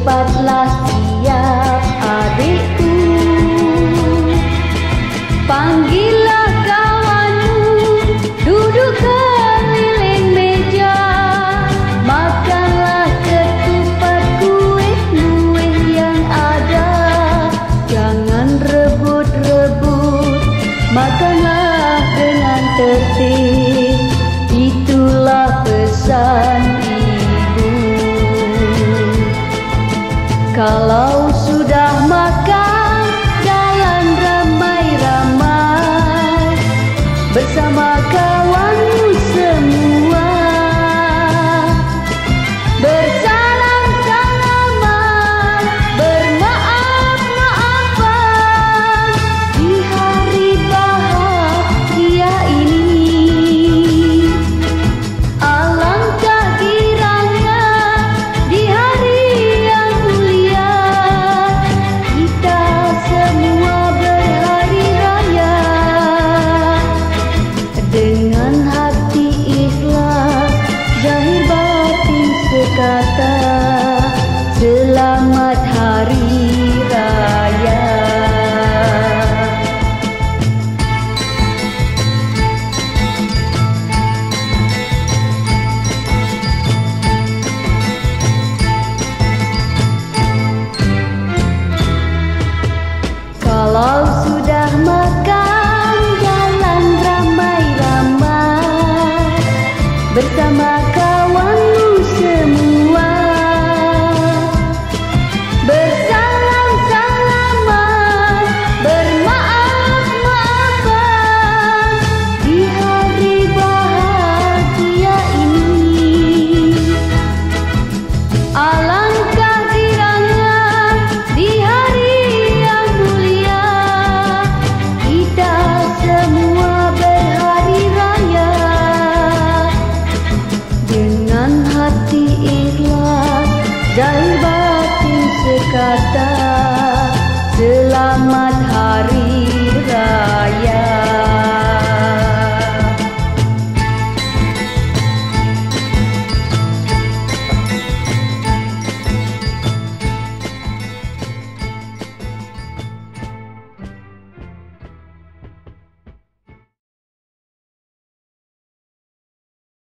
cepatlah siap adikku. Panggillah kawanmu duduk keliling meja. Makanlah ketupat kue-kue yang ada. Jangan rebut-rebut Makanlah dengan tertib. Itulah pesan kalau berkata selamat hari raya. Kalau sudah makan jalan ramai-ramai bersama kawan Selamat hari.